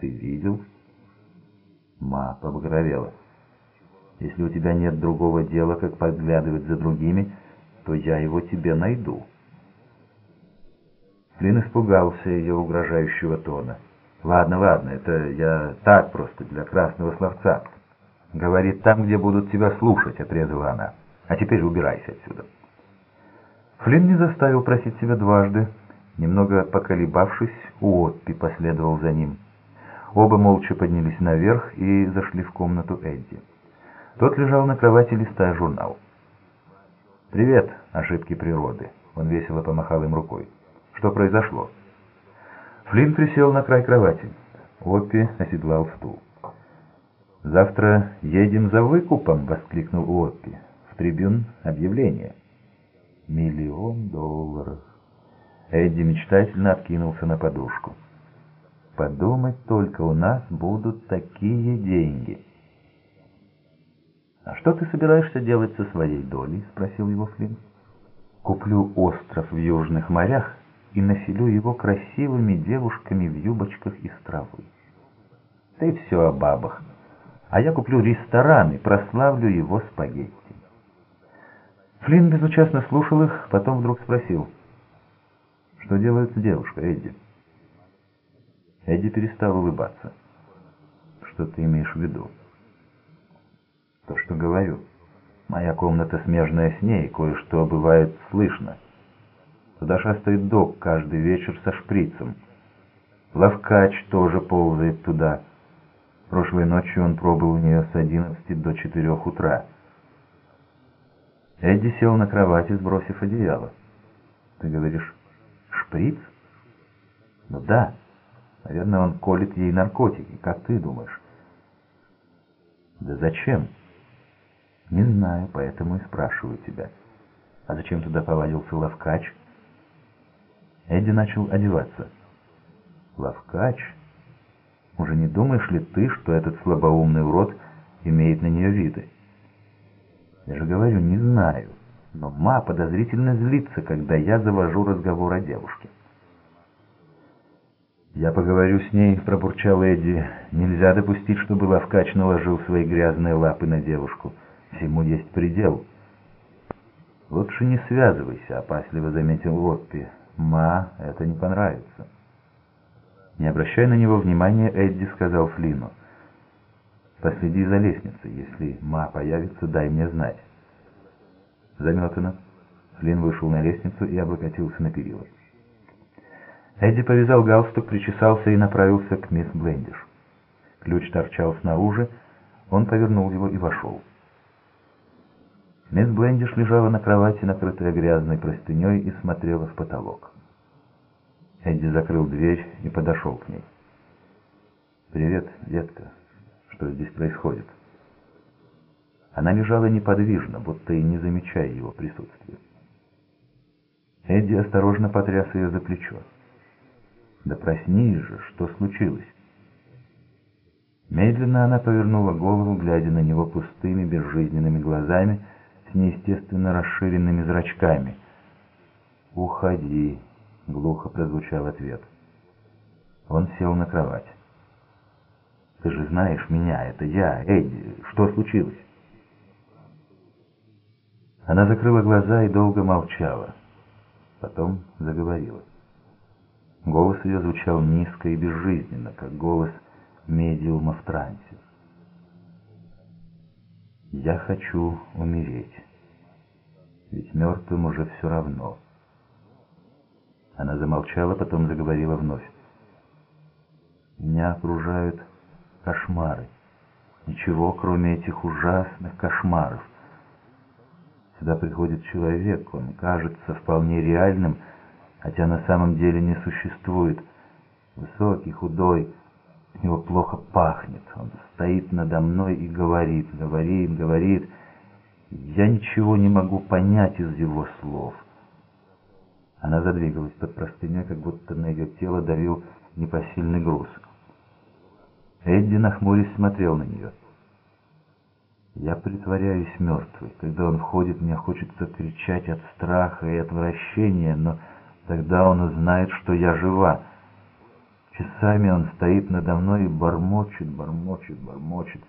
Ты видел? Ма побагровела. Если у тебя нет другого дела, как подглядывать за другими, то я его тебе найду. Флинн испугался ее угрожающего тона. «Ладно, ладно, это я так просто, для красного словца. Говорит там, где будут тебя слушать», — отрезала она. «А теперь убирайся отсюда». Флинн не заставил просить себя дважды. Немного поколебавшись, Уотпи последовал за ним. Оба молча поднялись наверх и зашли в комнату Эдди. Тот лежал на кровати, листая журнал. «Привет, ошибки природы», — он весело помахал им рукой. «Что произошло?» Флинн присел на край кровати. Оппи оседлал стул. «Завтра едем за выкупом!» — воскликнул Уоппи. «В трибюн объявление». «Миллион долларов!» Эдди мечтательно откинулся на подушку. «Подумать только, у нас будут такие деньги!» «А что ты собираешься делать со своей долей?» — спросил его Флинн. «Куплю остров в южных морях и населю его красивыми девушками в юбочках из травы. Ты все о бабах. А я куплю ресторан и прославлю его спагетти. Флинн безучастно слушал их, потом вдруг спросил, что делает девушка, Эдди? Эдди перестал улыбаться. Что ты имеешь в виду? То, что говорю. Моя комната смежная с ней, кое-что бывает слышно. Туда шастает док каждый вечер со шприцем. Лавкач тоже ползает туда. Прошлой ночью он пробыл у нее с 11 до 4 утра. Эдди сел на кровати, сбросив одеяло. Ты говоришь, шприц? Ну да. Наверное, он колет ей наркотики. Как ты думаешь? Да зачем? Не знаю, поэтому и спрашиваю тебя. А зачем туда повадился Лавкач? Эдди начал одеваться. «Лавкач? Уже не думаешь ли ты, что этот слабоумный урод имеет на нее виды?» «Я же говорю, не знаю, но ма подозрительно злится, когда я завожу разговор о девушке». «Я поговорю с ней», — пробурчал Эдди. «Нельзя допустить, чтобы Лавкач наложил свои грязные лапы на девушку. Всему есть предел». «Лучше не связывайся», — опасливо заметил Лоппи. Ма это не понравится. Не обращая на него внимания, Эдди сказал Флину. «Последи за лестницей. Если Ма появится, дай мне знать». Заметано. Флин вышел на лестницу и облокотился на перила. Эдди повязал галстук, причесался и направился к мисс Блендиш. Ключ торчал снаружи, он повернул его и вошел. Мисс Блендиш лежала на кровати, накрытая грязной простыней, и смотрела в потолок. Эдди закрыл дверь и подошел к ней. «Привет, детка. Что здесь происходит?» Она лежала неподвижно, будто и не замечая его присутствия. Эдди осторожно потряс ее за плечо. «Да проснись же, что случилось?» Медленно она повернула голову, глядя на него пустыми, безжизненными глазами, с неестественно расширенными зрачками. «Уходи», — глухо прозвучал ответ. Он сел на кровать. «Ты же знаешь меня, это я, Эдди. Что случилось?» Она закрыла глаза и долго молчала. Потом заговорила. Голос ее звучал низко и безжизненно, как голос медиума в трансе. Я хочу умереть. Ведь мертвым уже все равно. Она замолчала, потом заговорила вновь. Меня окружают кошмары. Ничего, кроме этих ужасных кошмаров. Сюда приходит человек, он кажется вполне реальным, хотя на самом деле не существует. Высокий, худой, от него плохо пахнет. Он стоит надо мной и говорит, говорит, говорит. Я ничего не могу понять из его слов. Она задвигалась под простыней, как будто на ее тело давил непосильный груз. Эдди, нахмурясь, смотрел на нее. Я притворяюсь мертвой. Когда он входит, мне хочется кричать от страха и отвращения, но тогда он узнает, что я жива. Часами он стоит надо мной и бормочет, бормочет, бормочет.